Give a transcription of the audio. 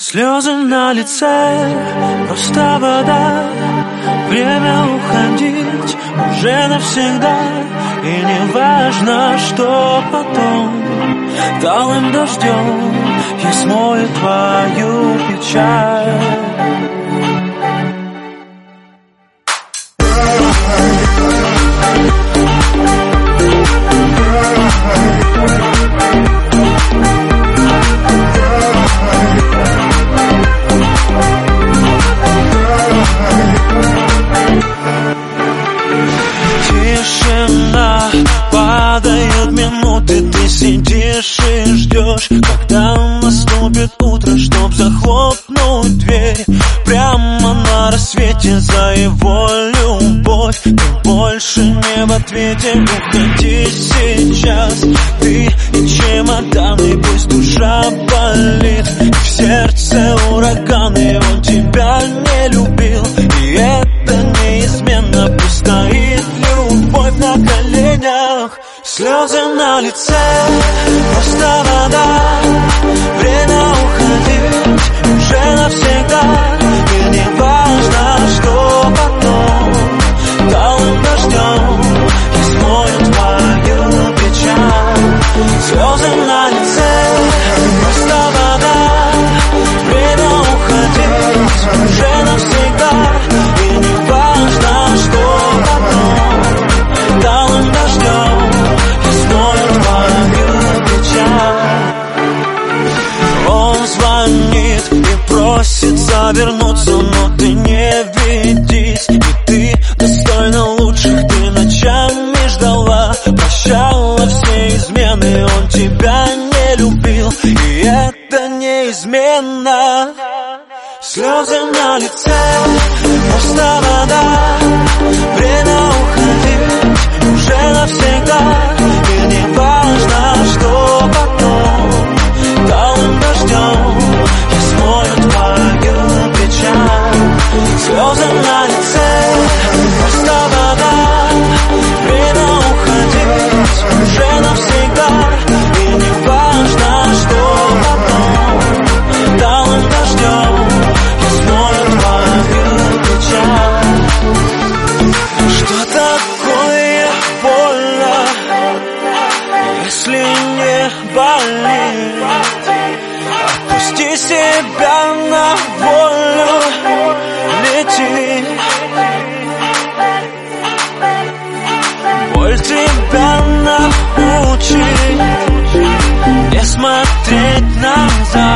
Слезы на лице, просто вода. Время уходить уже навсегда. И не важно, что потом. Талым дождем я смою твою печаль ждешь Когда наступит утро, чтоб захлопнуть дверь Прямо на рассвете за его любовь. Ты больше не в ответе, уходи сейчас. Ты и чемоданы, пусть душа болит. В сердце ураганы, он тебя не любил. И это неизменно, пусть стоит любовь на коленях Слезы на лице, просто вода Время уходить уже навсегда. И не важно, что потом. Талым дождем и смоет твою печаль. Слезы на просится вернуться, но ты не ведись И ты достойна лучших, ты ночами ждала Прощала все измены, он тебя не любил И это неизменно. Слезы на лице, просто вода болит Отпусти себя на волю лети Боль тебя научит Не смотреть назад